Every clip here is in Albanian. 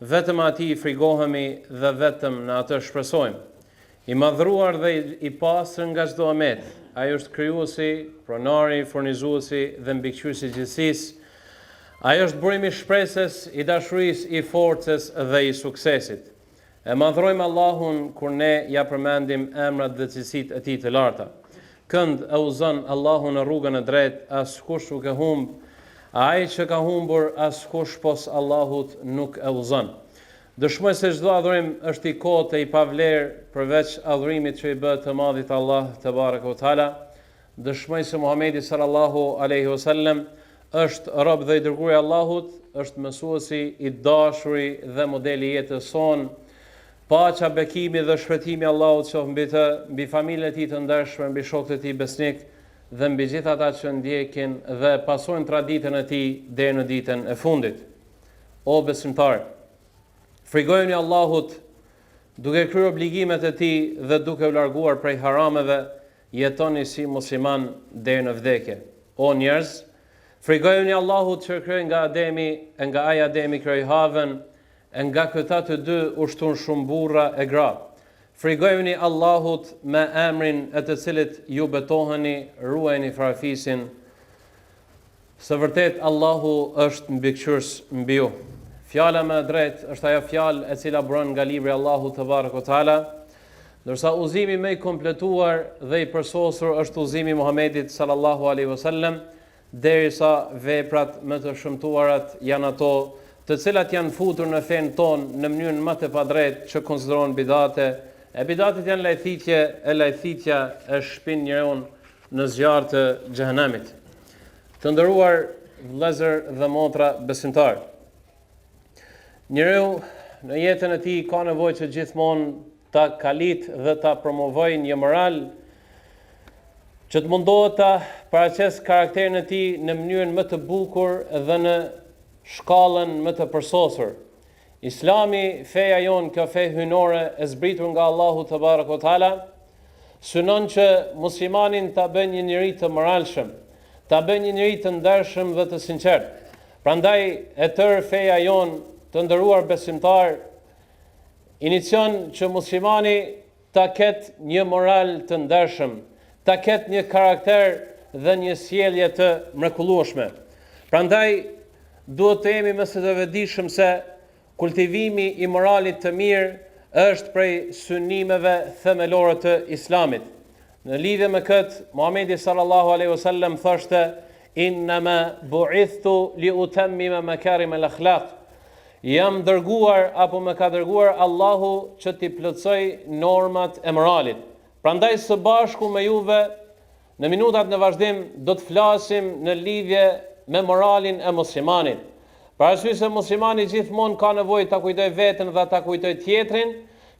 Vetëm Atij i frigohemi dhe vetëm në Atë shpresojmë. I madhëruar dhe i pastër nga çdo e met, Ai është Krijuesi, Pronari, Furnizuesi dhe Mbikëqyrësi i gjithësisë. Ai është burimi i shpresës, i dashurisë, i forcës dhe i suksesit. E madhrojmë Allahun kur ne ia përmendim emrat dhe cilësitë e Tij të larta. Kënd e uzon Allahu në rrugën e drejtë, askush nuk e humb, e ai që ka humbur askush pos Allahut nuk e uzon. Dëshmoj se çdo adhurim është i kotë e i pavlerë përveç adhurimit që i bëhet të Madhit Allah, Tebareke ue Teala, Dëshmoj se Muhamedi sallallahu alejhi ue sellem është rob dhe i dërguar i Allahut, është mësuesi i dashur dhe modeli i jetës sonë, paqja, bekimi dhe shpëtimi i Allahut qoftë mbi të, mbi familjen e tij të ndershme, mbi shokët e tij besnikë dhe mbi gjithë ata që ndjekin dhe pasojnë traditën e tij deri në ditën e fundit. O besimtarë! Frigojuni Allahut duke kryer obligimet e Tij dhe duke u larguar prej harameve, jetoni si musliman deri në vdekje o njerëz frigojuni Allahut që u krijoi nga Ademi e nga ai Ademi krijoi Havën e nga këta të dy u shtun shumë burra e gra frigojuni Allahut me emrin e të cilit ju betoheni ruajeni farafisin S'vërtetë Allahu është Mbikëqyrës mbi ju. Fjala më e drejtë është ajo fjalë e cila buron nga Libri i Allahut tebareke ue teala, ndërsa uzimi më i kompletuar dhe i përsosur është uzimi i Muhamedit sallallahu alejhi ue sellem, derisa veprat më të shëmtuarat janë ato, të cilat janë futur në fenë tonë në mënyrën më të padrejtë që konsiderohen bidate, e bidatet janë lajthitje e lajthitja e shpin njeriun në zjarr të xhehenemit. Të nderuar vëllezër dhe motra besimtarë. Njeriu në jetën e tij ka nevojë që gjithmonë ta kalitë dhe ta promovojë një moral që të mundohet ta paraqesë karakterin e tij në mënyrën më të bukur dhe në shkallën më të përsosur. Islami, feja jonë, kjo fe hyjnore e zbritur nga Allahu tebareke ue teala, synon që muslimanin ta bëjë një njeri të moralshëm, ta bëjë një njeri të ndershëm dhe të sinqertë. Prandaj, e tërë feja jonë, të nderuar besimtarë, inicion që muslimani, ta ketë një moral të ndershëm, ta ketë një karakter dhe një sjellje të mrekullueshme. Prandaj, duhet të jemi më se të vetëdijshëm se kultivimi i moralit të mirë është prej synimeve themelore të Islamit. Në lidhje me këtë, Muhamedi sallallahu alejhi ve sellem thoshte, Innama bu'ithtu li utemmima makarim el akhlaq, Jam dërguar apo më ka dërguar Allahu që t'i plotësoj normat e moralit. Prandaj së bashku me juve në minutat në vazhdim do të flasim në lidhje me moralin e muslimanit. Për arsye se muslimani gjithmonë ka nevojë ta kujtojë veten dhe ta kujtojë tjetrin,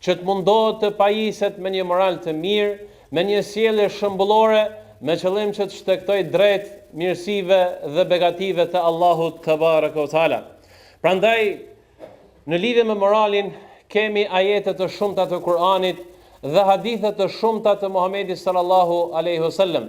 që të mundohet të pajiset me një moral të mirë, me një sjellje shëmbullore, me qëllim që të shtegtojë drejt mirësive dhe begative të Allahut tebareke ve teala. Prandaj, në lidhje me moralin, kemi ajete të shumta të Kur'anit dhe hadithe të shumta të Muhamedit sallallahu alejhi ve sellem,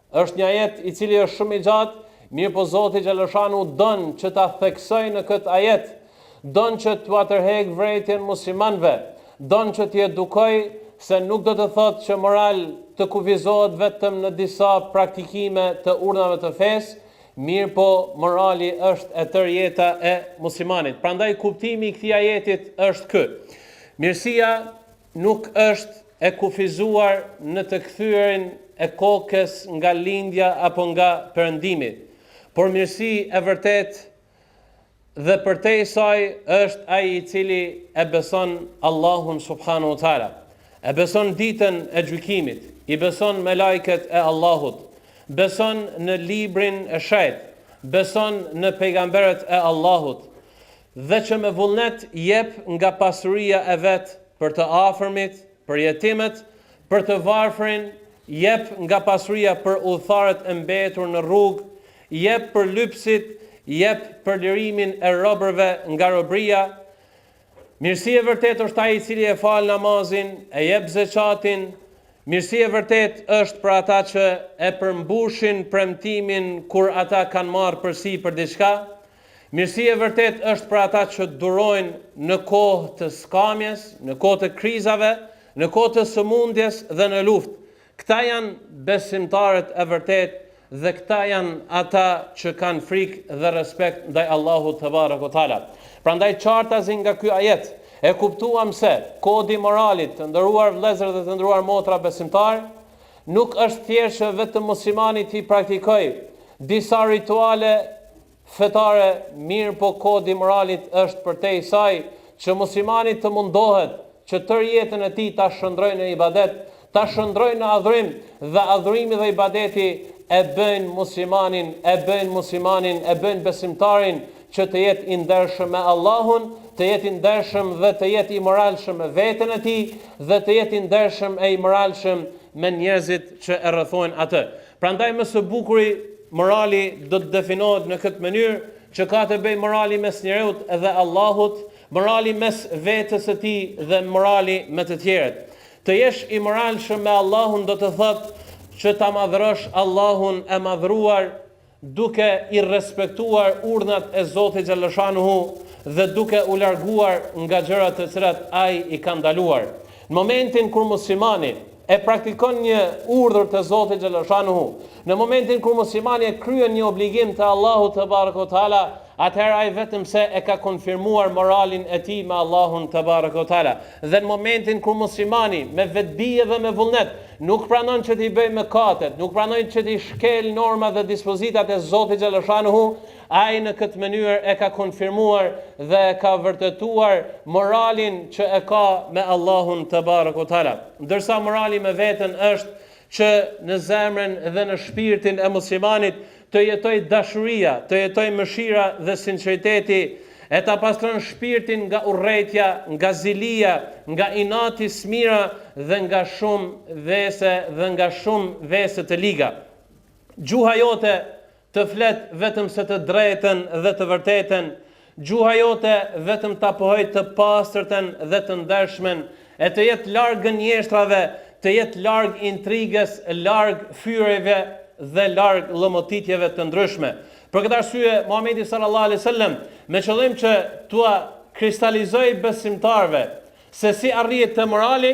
Është një ajet i cili është shumë i gjatë, mirëpo Zoti xhaleshanu don që ta theksojë në këtë ajet, don që t'ua tërheqë vërejtjen muslimanëve, don që t'i edukojë se nuk do të thotë që moral të kufizohet vetëm në disa praktikime të urdhnave të fesë, mirëpo morali është e tërë jeta e muslimanit. Prandaj kuptimi i këtij ajetit është ky. Mirësia Nuk është e kufizuar në të kthyerin e kokës nga lindja apo nga perëndimi, por mirësi e vërtetë dhe përtej saj është ai i cili e beson Allahun subhanehu wa ta'ala, e beson Ditën e Gjykimit, i beson melajket e Allahut, beson në Librin e Shejtë, beson në pejgamberët e Allahut, Dhe që me vullnet jep nga pasuria e vet për të afërmit, për jetimet, për të varfërin, jep nga pasuria për udhëtarët e mbetur në rrugë, jep për lypësit, jep për lirimin e robërve nga robëria. Mirësi e vërtetë është ai i cili e fal namazin, e jep zeqatin, mirësi e vërtetë është për ata që e përmbushin premtimin kur ata kanë marrë përsipër diçka, Mirësi e vërtetë është për ata që durojnë në kohë të skamjes, në kohë të krizave, në kohë të sëmundjes dhe në luftë. Këta janë besimtarët e vërtetë dhe këta janë ata që kanë frikë dhe respekt ndaj Allahut tebareke ve teala. Prandaj qartazi nga ky ajet e kuptuam se kodi i moralit, të nderuar vëllezër dhe të nderuar motra besimtarë, nuk është thjesht që vetëm muslimani t'i praktikojë disa rituale fetare, mirëpo kodi moralit është përtej saj që muslimani të mundohet që tërë jetën e tij ta shndërrojë në ibadet, ta shndërrojë në adhurim dhe adhurimi dhe ibadeti e bëjnë muslimanin, e bëjnë muslimanin, e bëjnë besimtarin që të jetë i ndershëm me Allahun, të jetë i ndershëm dhe të jetë i moralshëm me veten e tij dhe të jetë i ndershëm e i moralshëm me njerëzit që e rrethojnë atë. Prandaj më së bukuri morali do të definohet në këtë mënyrë, që ka të bëjë morali mes njeriut edhe Allahut, morali mes vetes së tij dhe morali me të tjerët. Të jesh i moralshëm me Allahun do të thotë që ta madhërosh Allahun e madhëruar duke i respektuar urdhnat e Zotit xhele shanuhu dhe duke u larguar nga gjërat të cilat ai i ka ndaluar. Në momentin kur muslimani e praktikon një urdhër të Zotit xhele shanuhu në momentin kur muslimani e kryen një obligim të Allahut tebareke ve teala atëherë ai vetëm se e ka konfirmuar moralin e tij me Allahun tebareke ve teala dhe në momentin kur muslimani me vetëdije dhe me vullnet nuk pranon që t'i bëjë mëkatet nuk pranon që t'i shkel normat dhe dispozitat e Zotit xhele shanuhu Ai në këtë mënyrë e ka konfirmuar dhe e ka vërtetuar moralin që e ka me Allahun tebareke ve teala. Ndërsa morali me veten është që në zemrën dhe në shpirtin e muslimanit të jetojë dashuria, të jetojë mëshira dhe sinqeriteti, e ta pastron shpirtin nga urrejtja, nga zilia, nga inati smira dhe nga shumë vese dhe nga shumë vese të liga. Gjuha jote Të flet vetëm se të drejtën dhe të vërtetën, gjuha jote vetëm ta pohojë të pastërtën dhe të ndershmen, e të jetë larg gënjeshtrave, të jetë larg intrigës, larg fyerjeve dhe larg llomotitjeve të ndryshme. Për këtë arsye, Muhamedi sallallahu alejhi ve sellem, me qëllim që t'ua kristalizojë besimtarëve se si arrihet te morali,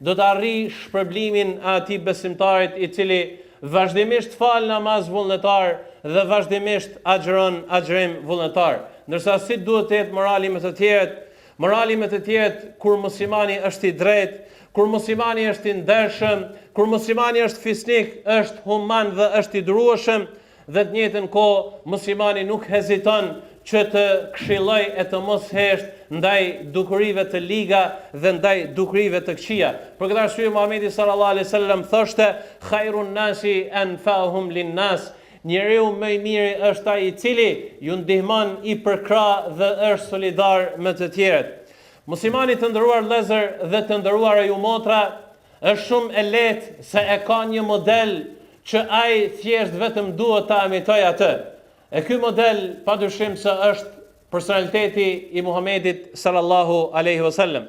Do ta arrijë shpërblimin e atij besimtarit i cili vazhdimisht fal namaz vullnetar dhe vazhdimisht agjëron agjërim vullnetar. Ndërsa si duhet të jetë morali me të tjerët? Morali me të tjerët kur muslimani është i drejtë, kur muslimani është i ndershëm, kur muslimani është fisnik, është human dhe është i durueshëm, Dhe të njëjtën kohë muslimani nuk heziton që të këshillojë e të mos heshtë ndaj dukurive të liga dhe ndaj dukurive të këqija. Për këtë arsye Muhamedi sallallahu alejhi ve sellem thoshte, Hajrun nasi anfa'uhum linnas, Njeriu më i miri është ai i cili ju ndihmon, i përkrah dhe është solidar me të tjerët. Muslimani të nderuar vëllezër dhe të nderuara ju motra, Është shumë e lehtë se e ka një model që ai thjesht vetëm duhet ta emitojë atë. E ky model padyshim se është personaliteti i Muhamedit sallallahu alejhi ve sellem.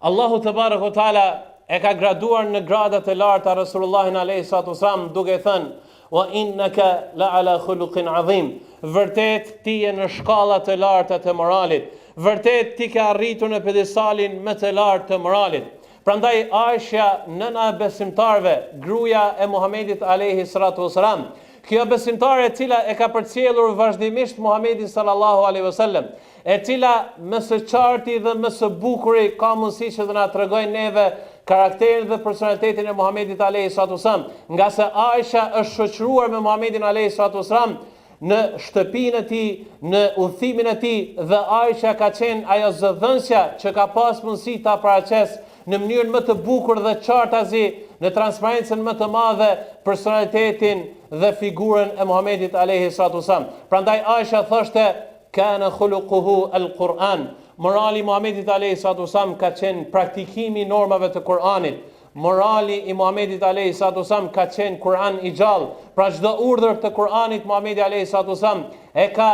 Allahu tebareke ve teala e ka graduar në grada të larta Resulullahin alejhi salatu ve selam duke thënë wa innaka la ala khuluqin azim. Vërtet ti je në shkalla të larta të moralit. Vërtet ti ke arritur në pedestalin më të lartë të moralit. Prandaj Aishja, nëna e besimtarëve, gruaja e Muhamedit alejhi salatu ue selam, kjo besimtare e cila e ka përcjellur vazhdimisht Muhamedin sallallahu alejhi ue sellem, e cila më së qarti dhe më së bukuri ka mundësi që të na tregojë neve karakterin dhe personalitetin e Muhamedit alejhi salatu ue selam, ngase Aishja është shoqëruar me Muhamedin alejhi salatu ue selam, në shtëpinë e tij, në udhëtimin e tij dhe Aisha ka qenë ajo zëdhënësja që ka pas mundësi ta paraqesë në mënyrën më të bukur dhe qartazi në transparencën më të madhe personalitetin dhe figurën e Muhamedit alejhi salatu ue selam. Prandaj Aisha thoshte, Kana khuluquhu El Kur'an, Morali i Muhamedit alejhi salatu ue selam ka qenë praktikimi i normave të Kur'anit, Morali i Muhamedit alejhi salatu ves selam ka qenë Kur'an i gjallë, pra çdo urdhër të Kur'anit Muhamedi alejhi salatu ves selam e ka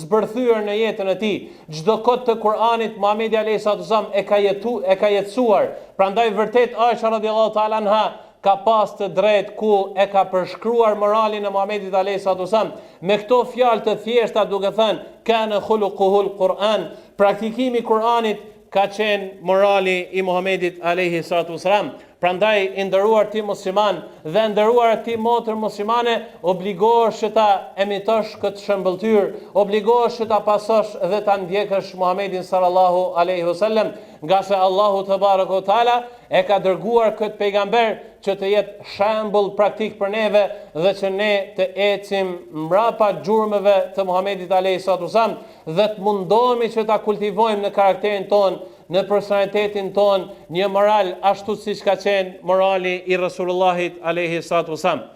zbërthyer në jetën e tij, çdo kod të Kur'anit Muhamedi alejhi salatu ves selam e ka jetu, e ka jetësuar, prandaj vërtet Aisha radijallahu ta'ala anha ka pas të drejtë ku e ka përshkruar moralin e Muhamedit alejhi salatu ves selam me këto fjalë të thjeshta duke thënë, Kâne khuluquhul Kur'an, Praktikimi i Kur'anit ka qenë morali i Muhamedit alejhi salatu vesselam, prandaj i nderuar ti musliman dhe e nderuar ti motër muslimane, obligohesh që ta emitosh këtë shëmbëlltyrë, obligohesh që ta pasosh dhe ta ndjekësh Muhamedin sallallahu alejhi vesellem, ngase Allahu tebareke ve teala e ka dërguar këtë pejgamber që të jetë shembull praktik për neve dhe që ne të ecim mbrapa gjurmëve të Muhamedit alejhi salatu vesselam, dhe të mundohemi që ta kultivojmë në karakterin tonë, në personalitetin tonë, një moral ashtu siç ka qenë morali i Resulullahit alejhi salatu ue selam.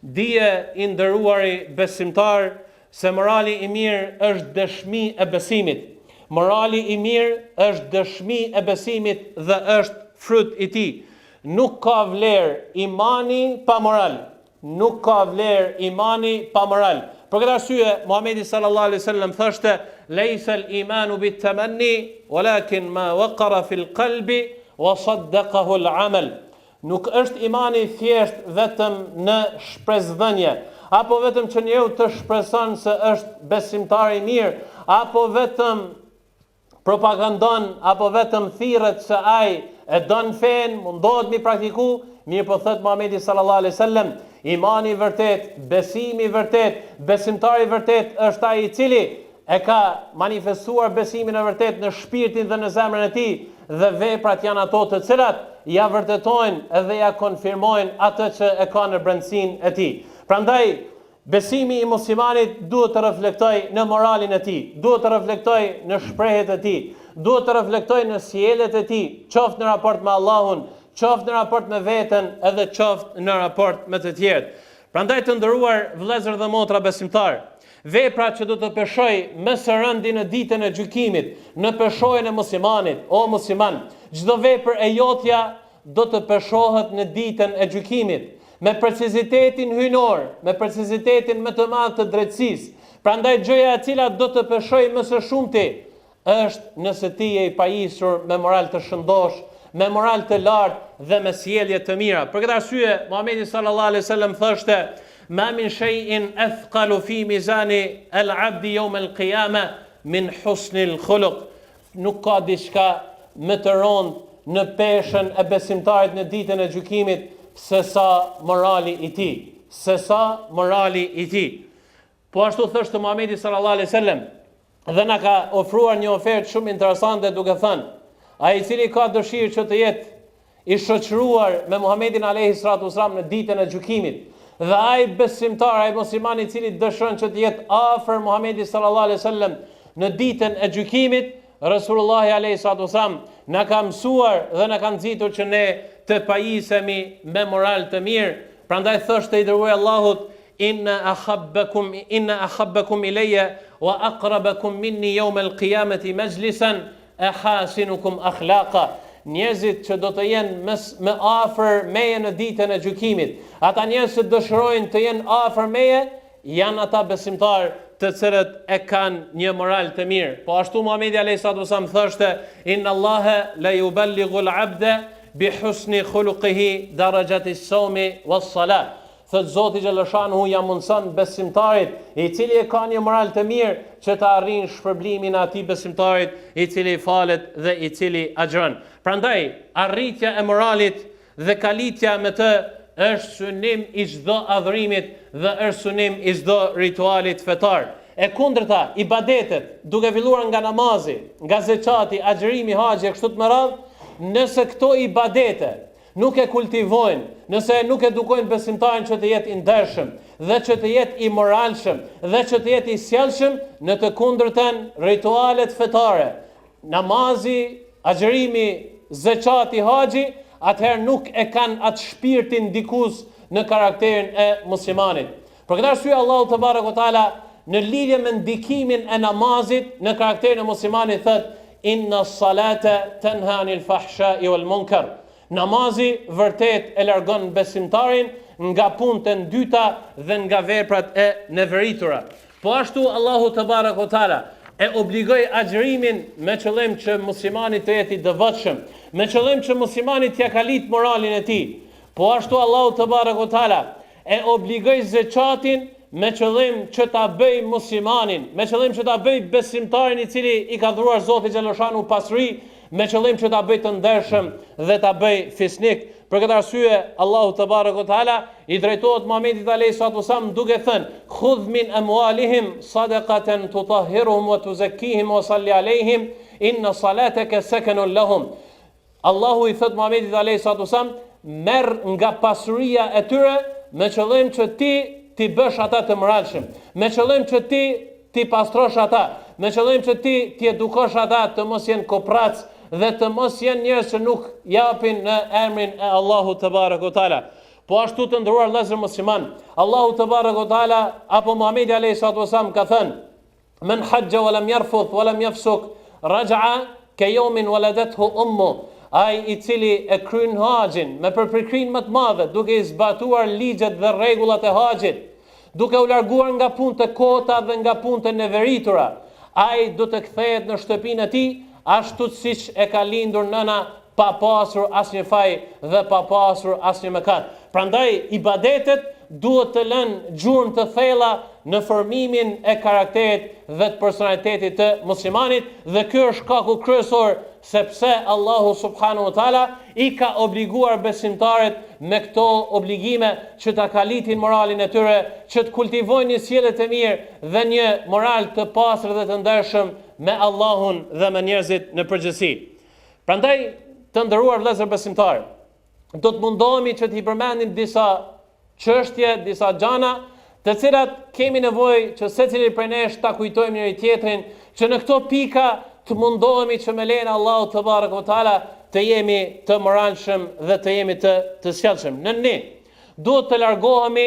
Dije, i nderuari besimtar, se morali i mirë është dëshmi e besimit. Morali i mirë është dëshmi e besimit dhe është fryt i tij. Nuk ka vlerë imani pa moral. Nuk ka vlerë imani pa moral. Për këtë arsye, Muhamedi sallallahu alejhi ve sellem thoshte, Lejse el imanu bit temenni, walakin ma waqara fil qalbi wa saddaqahu el amel. Nuk është imani thjesht vetëm në shpresdhënie, apo vetëm që njeriu të shpreson se është besimtar i mirë, apo vetëm propagandon apo vetëm thirret se ai e don fenë, mundohet mi praktiku, mirëpo thotë Muhamedi sallallahu alejhi ve sellem, Imani i vërtetë, besimi i vërtetë, besimtari i vërtetë është ai i cili e ka manifestuar besimin e vërtetë në shpirtin dhe në zemrën e tij dhe veprat janë ato të cilat ia vërtetojnë edhe ia konfirmojnë atë që e ka në brendësinë e tij. Prandaj, Besimi i muslimanit duhet të reflektojë në moralin e tij, duhet të reflektojë në shprehitë e tij, duhet të reflektojë në sjelljet e tij, qoftë në raport me Allahun, qoftë në raport me veten edhe qoftë në raport me të tjerët. Prandaj të nderuar vëllezër dhe motra besimtarë, vepra që do të peshojë më së rëndi në ditën e gjykimit në peshojën e muslimanit, o musliman, çdo vepër e jotja do të peshohet në ditën e gjykimit, me precizitetin hyjnor, me precizitetin më të madh të drejtësisë. Prandaj gjëja e cila do të peshojë më së shumti është nëse ti je i pajisur me moral të shëndoshë, me moral të lartë dhe me sjellje të mira. Për këtë arsye, Muhamedi sallallahu alejhi wasallam thoshte: "Ma min shay'in athqalu fi mizani al-'abdi yawm al-qiyamah min husn al-khuluq." Nuk ka diçka më të rondë në peshën e besimtarit në ditën e gjykimit sesa morali i tij, sesa morali i tij. Po ashtu thoshte Muhamedi sallallahu alaihi wasallam dhe na ka ofruar një ofertë shumë interesante duke thënë, ai i cili ka dëshirë që të jetë i shoqëruar me Muhamedin alejhi ssalatu ves selam në ditën e gjykimit, dhe ai besimtar, ai musliman i cili dëshiron që të jetë afër Muhamedit sallallahu alejhi ves sellem në ditën e gjykimit, Resulullahi alejhi ssalatu ves selam na ka mësuar dhe na ka nxitur që ne të pajisemi me moral të mirë, prandaj thoshte i dërguari i Allahut, Inna ahabbakum inna ahabbakum ilayya wa aqrabakum minni yawm al-qiyamati majlisan Ahasinukum akhlaqa, Njerëzit që do të jenë më afër meje në Ditën e Gjykimit. Ata njerëz që dëshirojnë të jenë afër meje janë ata besimtarë të cilët e kanë një moral të mirë. Po ashtu Muhamedi alayhi salatu wasallam thoshte: "Inna Allaha la yuballighu al-'abda bi husni khuluqihi darajat as-sawmi was-salah." Thotë Zoti xhele shanuhu ia mundëson besimtarit i cili e ka një moral të mirë që ta arrijë shpërblimin e atij besimtarit i cili falet dhe i cili agjëron. Prandaj, arritja e moralit dhe kalitja me të është synim i çdo adhurimit dhe është synim i çdo ritualit fetar. E kundërta, ibadetet, duke filluar nga namazi, nga zeqati, agjërimi, haxhi e kështu me radhë, nëse këto ibadete Nuk e kultivojnë, nëse nuk edukojnë besimtarin që të jetë i ndershëm, dhe që të jetë i moralshëm, dhe që të jetë i sjellshëm, në të kundërtën, ritualet fetare, namazi, agjërimi, zeqati, haxhi, atëherë nuk e kanë atë shpirtin ndikues në karakterin e muslimanit. Për këtë arsye Allahu tebareke ue teala në lidhje me ndikimin e namazit në karakterin e muslimanit thotë inna salate tenha anil fahshai wal munkar namazi vërtet e largon besimtarin nga punët e ndyta dhe nga veprat e neveritura po ashtu Allahu tebareke ue teala e obligoi agjërimin me qëllim që muslimani të jetë i devotshëm me qëllim që muslimani t'ia kalitë moralin e tij po ashtu Allahu tebareke ue teala E obligoi zeqatin me qëllim që ta bëjë muslimanin, me qëllim që ta bëjë besimtarin i cili i ka dhuruar Zoti xhele shanuhu pasuri, me qëllim që ta bëjë të ndershëm dhe ta bëjë fisnik. Për këtë arsye, Allahu tebareke ue teala i drejtohet Muhamedit alejhi salatu vesselam duke thënë: "Khudh min amwalihim sadaqatan tutahhiruhum wa tuzakkihim wa salli alejhim, inna salataka sakanun lahum." Allahu i thotë Muhamedit alejhi salatu ves selam, Merr nga pasuria e tyre me qëllim që ti t'i bësh ata të moralshëm, me qëllim që ti t'i pastrosh ata, me qëllim që ti t'i edukosh ata të mos jenë koprracë dhe të mos jenë njerëz që nuk japin në emrin e Allahut tebareke ue teala. Po ashtu të nderuar vëllezër muslimanë, Allahu tebareke ue teala apo Muhamedi alejhi salatu ves selam ka thënë Men hajja wa lam yarfuth wa lam yafsuk raja'a ka yawmin waladathu ummuhu Ai i cili e kryen haxhin me përpikërinë më të madhe, duke i zbatuar ligjet dhe rregullat e haxhit, duke u larguar nga punët e kota dhe nga punët e neveritura, ai do të kthehet në shtëpinë e tij ashtu siç e ka lindur nëna pa pasur asnjë faj dhe pa pasur asnjë mëkat. Prandaj, ibadetet duhet të lënë gjurmë të thella në formimin e karakterit dhe të personalitetit të muslimanit dhe ky është shkaku kryesor se pse Allahu subhanahu wa ta'ala i ka obliguar besimtarët me këto obligime që ta kalitin moralin e tyre, që të kultivojnë një sjellje të mirë dhe një moral të pastër dhe të ndershëm me Allahun dhe me njerëzit në përgjithësi. Prandaj, të nderuar vëllezër besimtarë, do të mundohemi që t'i përmendim disa çështje, disa gjana, të cilat kemi nevojë që secili prej nesh ta kujtojmë njëri tjetrin, që në këto pika të mundohemi që me lejen e Allahut tebareke ue teala të jemi të moralshëm dhe të jemi të të sjellshëm. Nën një duhet të largohemi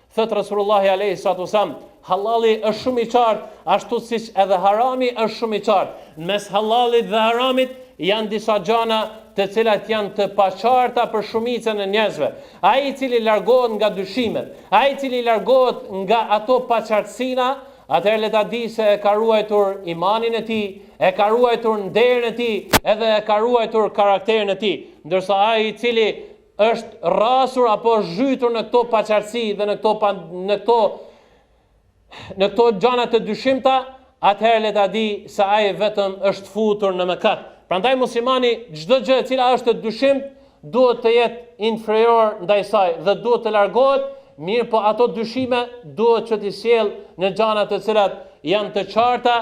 Thotë Resulullahi alejhi salatu ves selam, Hallali është shumë i qartë, ashtu siç edhe harami është shumë i qartë. Në mes hallalit dhe haramit janë disa gjana të cilat janë të paqarta për shumicën e njerëzve. Ai i cili largohet nga dyshimet, ai i cili largohet nga ato paqartësina, atëherë le ta di se e ka ruajtur imanin e tij, e ka ruajtur nderin e tij, edhe e ka ruajtur karakterin e tij. Ndërsa ai i cili është rrasur apo zhytur në këto paqartësi dhe në këto pa, në këto në këto gjana të dyshimta, atëherë le ta di se ai vetëm është futur në mëkat. Prandaj muslimani çdo gjë e cila është e dyshimt duhet të jetë inferior ndaj saj dhe duhet të largohet, mirëpo ato dyshime duhet që t'i sjell në gjana të cilat janë të qarta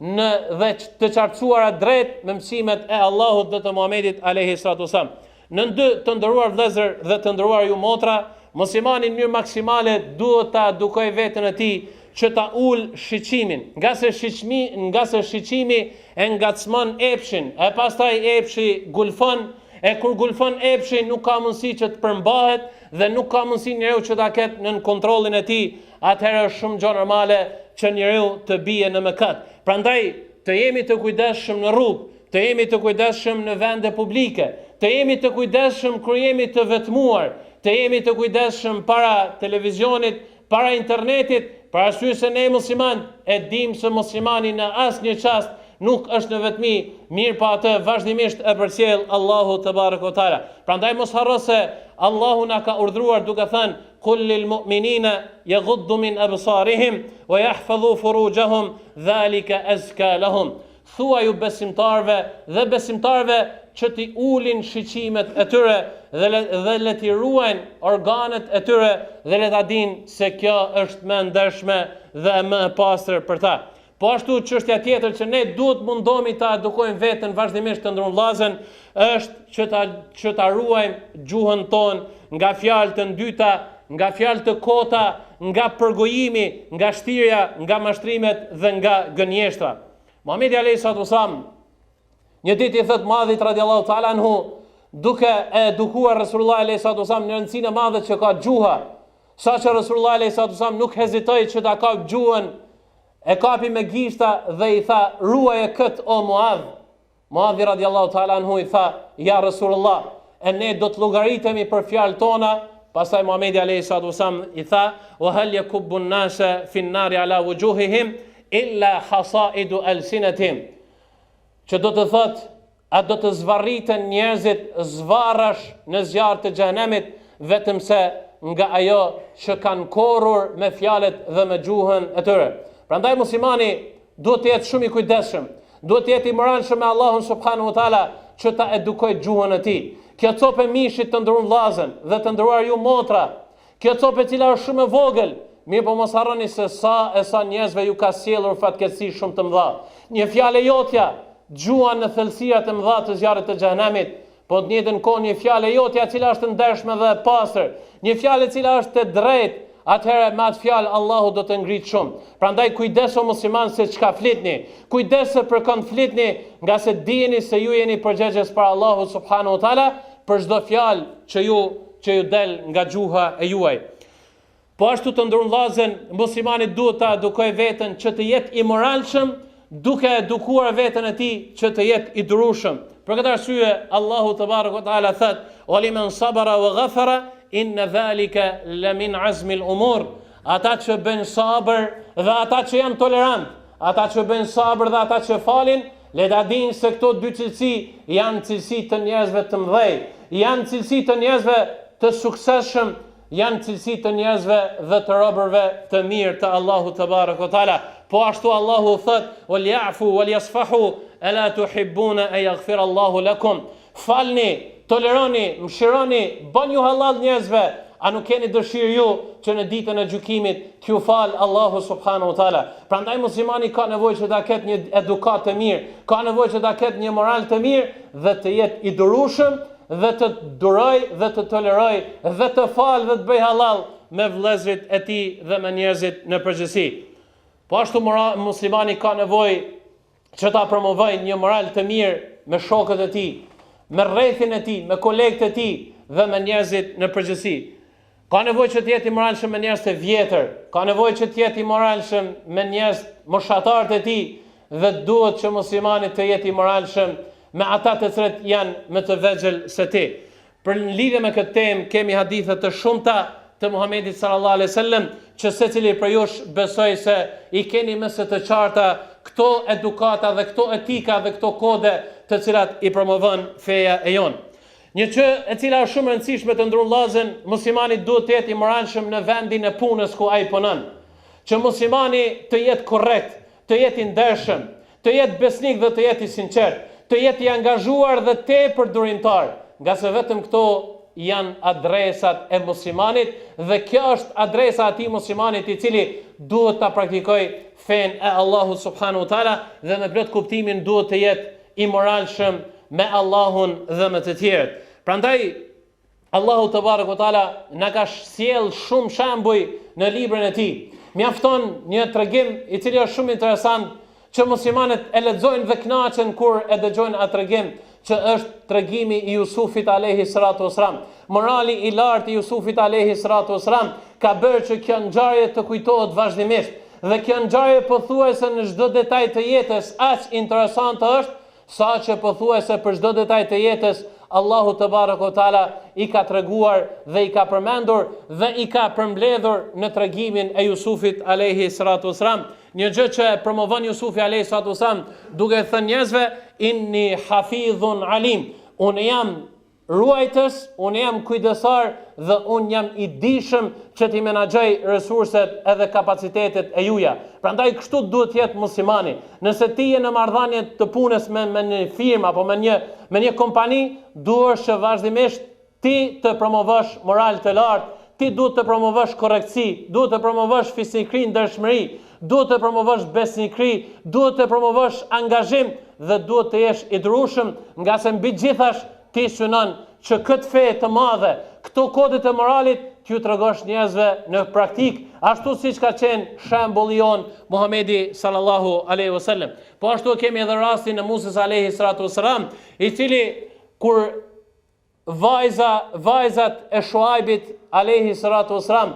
në dhe të qartësuara drejt me mësimet e Allahut dhe të Muhamedit alejhi salatu wasalam. Nën dy, të nderuar vëllezër dhe të nderuar ju motra, muslimani në mënyrë maksimale duhet ta edukojë veten e tij që ta ul shiqimin, ngase shiqmi, ngase shiqimi e ngacmon epshin, e pastaj epshi gulfon, e kur gulfon epshi nuk ka mundësi që të përmbahet dhe nuk ka mundësi njeriu që ta ketë nën kontrollin e tij atëherë është shumë gjo normale që njeriu të bie në mëkat. Prandaj të jemi të kujdesshëm në rrugë, të jemi të kujdesshëm në vende publike, të jemi të kujdesshëm kur jemi të vetmuar, të jemi të kujdesshëm para televizionit, para internetit, për arsye se ne muslimanë e dimë se muslimani në asnjë çast nuk është në vetmi, mirëpo atë vazhdimisht e përcjell Allahu tebareke ve teala. Prandaj mos harro se Allahu na ka urdhëruar duke thënë Kul lil mu'minina yaghuddu min absarihim wa yahfadhu furujahum dhalika azka lahum Thuaju besimtarëve dhe besimtareve që t'i ulin shiqimet e tyre dhe le t'i ruajnë organet e tyre dhe le ta dinë se kjo është më e ndershme dhe më e pastër për ta. Po ashtu çështja tjetër që ne duhet mundomi ta edukojmë veten vazhdimisht të nderuar vllazën është që ta që ta ruajmë gjuhën tonë nga fjalë të ndyta, nga fjalë të kota, nga përgojimi, nga shtirja, nga mashtrimet dhe nga gënjeshtra. Muhamedi alayhi salatu wasallam një ditë i thotë Muadhit radiallahu ta'ala anhu duke e edukuar Resulullah alayhi salatu wasallam në rëndësinë e madhe që ka gjuha, saqë Resulullah alayhi salatu wasallam nuk hezitoi që ta kapë gjuhën e kapi me gishta dhe i tha, ruaje këtë o Muadh. Muadhi radiallahu ta'ala anhu i tha, ja Resulullah, e ne do të llogaritemi për fjalët tona, pastaj Muhammedi alejhi salatu ves selam i tha, ve hel jekubbun nase fin nari ala vuxhuhihim, illa hasaidu elsinetihim, që do të thotë, A do të zvarriten njerëzit zvarrash në zjarr të Xhehenemit vetëm se nga ajo që kanë korrur me fjalët dhe me gjuhën e tyre. Prandaj muslimani duhet të jetë shumë i kujdesshëm, duhet të jetë i moralshëm me Allahun subhanu wa taala që ta edukojë gjuhën e tij. Kjo copë e mishit të nderum vllazën dhe të nderuara ju motra Kjo copë e cila është shumë e vogël, mirëpo mos harroni se sa e sa njerëzve ju ka sjellur fatkeqësi shumë të mëdha. Një fjalë e jotja gjuan në thellësirat e mëdha të zjarrit të Xhehenemit, po në të njëjtën kohë një fjalë e jotja e cila është e ndershme dhe e pastër, një fjalë e cila është e drejtë, atëherë me atë fjalë Allahu do të të ngritë shumë. Prandaj kujdes o muslimanë se çka flitni, kujdes se për kënd flitni, ngase dijeni se ju jeni përgjegjës para Allahut subhanehu teala, për çdo fjalë që ju që ju del nga gjuha e juaj. Po ashtu të nderum vllazën, muslimani duhet ta edukojë veten që të jetë i moralshëm, duke edukuar veten e tij që të jetë i durushëm. Për këtë arsye, Allahu tebareke ve teala thotë, ve limen sabera ve gafera, inne dhalike lemin azmil umur, ata që bëjnë sabër dhe ata që janë tolerantë, ata që bëjnë sabër dhe ata që falin, Le ta dinë se këto dy cilësi janë cilësi të njerëzve të mëdhej, janë cilësi të njerëzve të suksesshëm, janë cilësi të njerëzve dhe të robërve të mirë të Allahut tebareke ve teala. Po ashtu Allahu thotë: "Wal ya'fu wal yasfahu, ala tuhibbuna an yaghfira Allahu lakum?" Falni, toleroni, mëshironi, bënju hallall njerëzve, a nuk keni dëshirë ju që në ditën e gjykimit t'ju falë Allahu subhanahu wa taala. Prandaj muslimani ka nevojë që ta ketë një edukatë të mirë, ka nevojë që ta ketë një moral të mirë dhe të jetë i durueshëm dhe të durojë dhe të tolerojë dhe të falë dhe të bëjë hallall me vëllezërit e tij dhe me njerëzit në përgjithësi. Po ashtu muslimani ka nevojë që ta promovojë një moral të mirë me shokët e tij, me rrethin e tij, me kolegët e tij dhe me njerëzit në përgjithësi. Ka nevojë që të jetë i moralshëm me njerëz të vjetër, ka nevojë që të jetë i moralshëm me njerëz moshatarët e tij dhe duhet që muslimani të jetë i moralshëm me ata të cilët janë më të vegjël se ti. Për në lidhje me këtë temë kemi hadithe të shumta të Muhamedit sallallahu alejhi ve sellem që secili prej jush besoj se i keni më se të qarta këto edukata dhe këto etika dhe këto kode të cilat i promovon feja e jonë. Një gjë e cila është shumë e rëndësishme të nderum vllazën, muslimani duhet të jetë i moralshëm në vendin e punës ku ai punon. Që muslimani të jetë korrekt, të jetë i ndershëm, Të jetë besnik dhe të jetë i sinqertë, të jetë i angazhuar dhe tepër durimtar, ngase vetëm këto janë adresat e muslimanit dhe kjo është adresa e atij muslimanit i cili duhet ta praktikojë fenë e Allahut subhanu wa ta'ala dhe me plot kuptimin duhet të jetë i moralshëm me Allahun dhe me të tjerët. Prandaj Allahu tebareke ue teala na ka sjell shumë shembuj në librin e tij. Mjafton një tregim i cili është shumë interesant që muslimanët e lexojnë dhe kënaqen kur e dëgjojnë atë tregim që është tregimi i Jusufit alayhi salatu wasalam. Morali i lartë i Jusufit alayhi salatu wasalam ka bërë që kjo ngjarje të kujtohet vazhdimisht dhe kjo ngjarje pothuajse në çdo detaj të jetës aq interesante është Saqë pothuajse për çdo detaj të jetës, Allahu tebareke ue teala i ka treguar dhe i ka përmendur dhe i ka përmbledhur në tregimin e Jusufit alejhi salatu ue selam, një gjë që e promovon Jusufi alejhi salatu ue selam duke thënë njerëzve, inni hafidhun alim, Unë jam Ruajtës, unë jam kujdestar dhe unë jam i dijshëm që t'i menaxhoj resurset edhe kapacitetet e juja. Prandaj kështu duhet të jetë muslimani. Nëse ti je në marrëdhënie të punës me me një firmë apo me një me një kompani, duhesh që vazhdimisht ti të promovosh moral të lartë, ti duhet të promovosh korrektësi, duhet të promovosh fisnikëri, ndershmëri, Duhet të promovosh besnikëri, duhet të promovosh angazhim dhe duhet të jesh i durueshëm, ngase mbi gjithçka ti synon që këtë fe të madhe, këto kodet e moralit t'ju tregosh njerëzve në praktikë, ashtu siç ka qenë shembulli jonë Muhamedi sallallahu alejhi ve selem. Po ashtu e kemi edhe rastin e Musës alejhi salatu ve selam, i cili kur Vajza, vajzat e Shuajbit, alejhi salatu ue selam,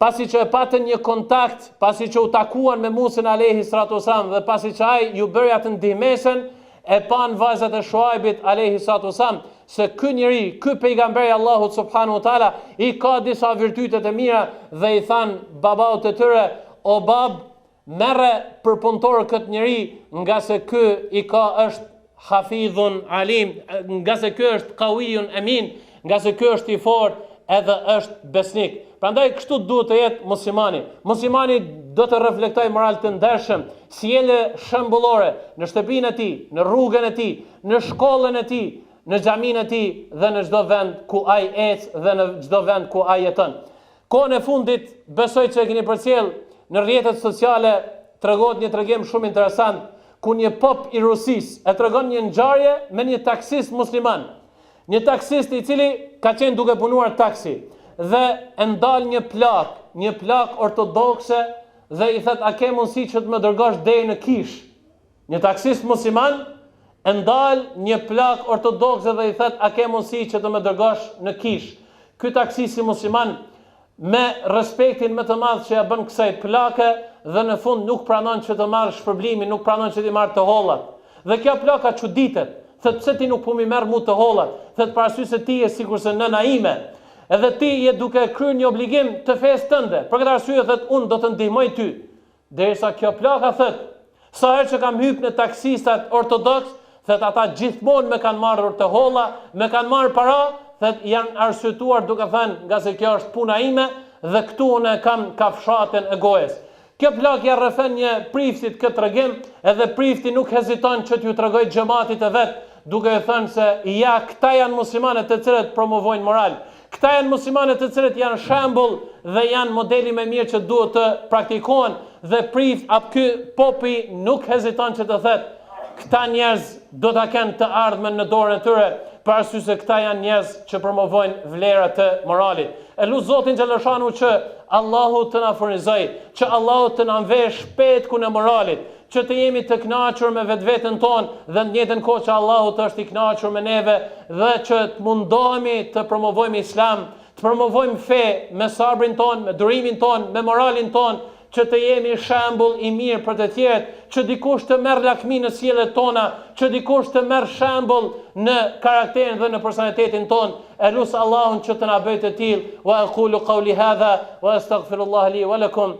pasi që e patën një kontakt, pasi që u takuan me Musën, alejhi salatu ue selam, dhe pasi që ai iu bëri atë ndihmesën, e panë vajzat e Shuajbit, alejhi salatu ue selam, se ky njeri, ky pejgamber i Allahut, subhanehu ue teala, i ka disa virtyte të mira, dhe i thanë babait të tyre, o babë, Merre për punëtor këtë njeri ngase ky i ka është hafidhun alim, ngase ky është kauijun emin, ngase ky është i fortë edhe është besnik. Prandaj kështu duhet të jetë muslimani. Muslimani do të reflektojë moral të ndershëm, sjellje shembullore në shtëpinë e tij, në rrugën e tij, në shkollën e tij, në xhaminë e tij dhe në çdo vend ku ai ecë dhe në çdo vend ku ai jeton. Kohën e fundit besoj që e keni përcjellë në rrjetet sociale tregohet një tregim shumë interesant ku një pop i Rusisë e tregon një ngjarje me një taksist musliman. Një taksist i cili ka qenë duke punuar taksi dhe e ndal një plakë, një plakë ortodokse dhe i thotë a ke mundësi që të më dërgosh deri në kishë. Një taksist musliman e ndal një plakë ortodokse dhe i thotë a ke mundësi që të më dërgosh në kishë. Ky taksisti musliman me respektin më të madh që ja bën kësaj plake dhe në fund nuk pranon që të marrë shpërblimin, nuk pranon që t'i marrë të hollat. Dhe kjo plaka çuditet, thotë pse ti nuk po m'i merr mu të hollat, thotë për arsye se ti je sikurse nëna ime. Edhe ti je duke kryer një obligim të fesë tënde. Për këtë arsye thotë unë do të ndihmoj ty Derisa kjo plaka thëtë, sa herë që kam hypë në taksistat ortodoks, thëtë ata gjithmonë më kanë marrur të holla, më kanë marrë para, thëtë janë arsyetuar duke thënë ngase kjo është puna ime dhe këtu unë e kam kafshatën e gojës. Kjo plakë ja rrëfen një priftit këtë tregim edhe prifti nuk heziton që t'ju tregojë xhematit të vet duke ju thënë se ja këta janë muslimanët të cilët promovojnë moral. Këta janë muslimanët të cilët janë shembull dhe janë modeli më i mirë që duhet të praktikohen dhe prifti apo ky popi nuk heziton që të thetë këta njerëz do ta kenë të ardhmen në dorën e tyre për arsye se këta janë njerëz që promovojnë vlera të moralit. E lus Zotin Xheleshanuhu që Allahu të na furnizojë, që Allahu të na mveshë petkun e moralit, që të jemi të kënaqur me vetveten tonë dhe në të njëjtën kohë që Allahu të është i kënaqur me neve dhe që të mundohemi të promovojmë Islam, të promovojmë fe me sabrin tonë, me durimin tonë, me moralin tonë, që të jemi shembull i mirë për të tjerët, që dikush të merr lakmi në sjelljet tona, që dikush të merr shembull në karakterin dhe në personalitetin tonë. E lus Allahun që të na bëjë të tillë. Wa aqulu qawli hadha wa astaghfirullaha li wa lakum.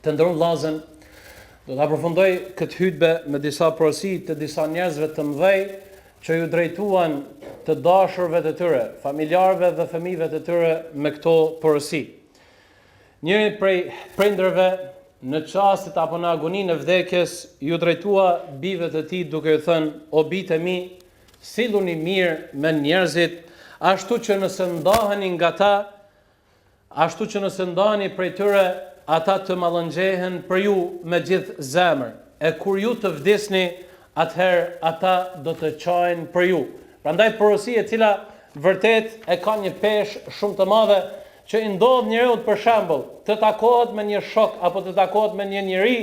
Të nderum vllazën, do ta përfundoj këtë hytbe me disa porosi të disa njerëzve të mdhej që iu drejtuan të dashurve të tyre, familjarve dhe fëmijëve të tyre me këto porosi. Njëri prej prindrëve në çastet apo në agoninë e vdekjes iu drejtua bijve të tij duke ju thënë o bijtë e mi, silluni mirë me njerëzit, ashtu që nëse ndaheni nga ta, Ashtu që nëse ndaheni prej tyre, ata të mallëngjehen për ju me gjithë zemër, e kur ju të vdisni, atëherë ata do të qajnë për ju. Prandaj porosi e cila vërtet e ka një peshë shumë të madhe, që i ndodh njeriut për shembull, të takohet me një shok apo të takohet me një njeri,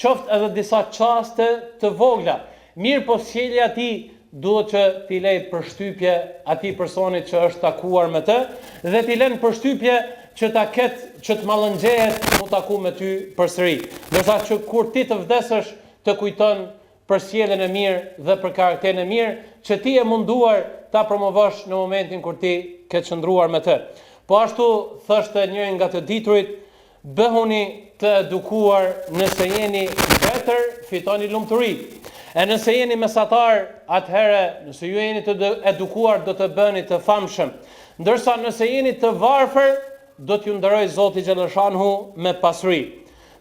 qoftë edhe disa çaste të vogla, mirëpo sjellja e tij duhet që t'i lejë përshtypje atij personit që është takuar me të dhe t'i lënë përshtypje që ta ketë që të mallëngjehet m'u taku me ty përsëri, ndërsa që kur ti të vdesësh të kujton për sjelljen e mirë dhe për karakterin e mirë që ti je munduar ta promovosh në momentin kur ti ke qëndruar me të. Po ashtu thoshte njëri nga të diturit, Bëhuni të edukuar nëse jeni mbretër fitoni lumturi e nëse jeni mesatar atëherë nëse ju jeni të edukuar do të bëheni të famshëm ndërsa nëse jeni të varfër do t'ju nderojë Zoti xheleshanuhu me pasuri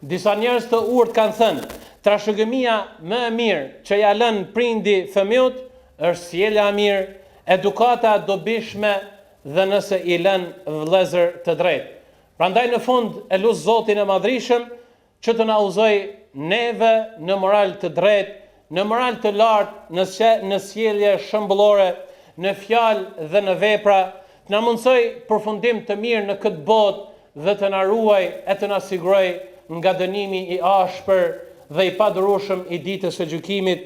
disa njerëz të urtë kanë thënë trashëgëmia më e mirë që ja lënë prindi fëmiut është sjellja e mirë edukata e dobishme dhe nëse i lënë vëllezër të drejtë Prandaj në fund e lus Zotin e Madhrishëm që të na udhëzojë neve në moral të drejtë, në moral të lartë, në sje, në sjellje shëmbullore, në fjalë dhe në vepra, të na mundësojë përfundim të mirë në këtë botë dhe të na ruajë e të na sigurojë nga dënimi i ashpër dhe i padurueshëm i ditës së gjykimit,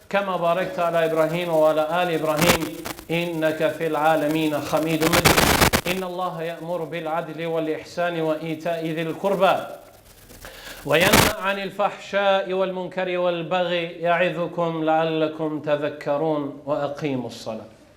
كما باركت على إبراهيم وعلى آل إبراهيم إنك في العالمين حميد مجيد إن الله يأمر بالعدل والإحسان وإيتاء ذي القربى وينهى عن الفحشاء والمنكر والبغي يعظكم لعلكم تذكرون وأقيموا الصلاة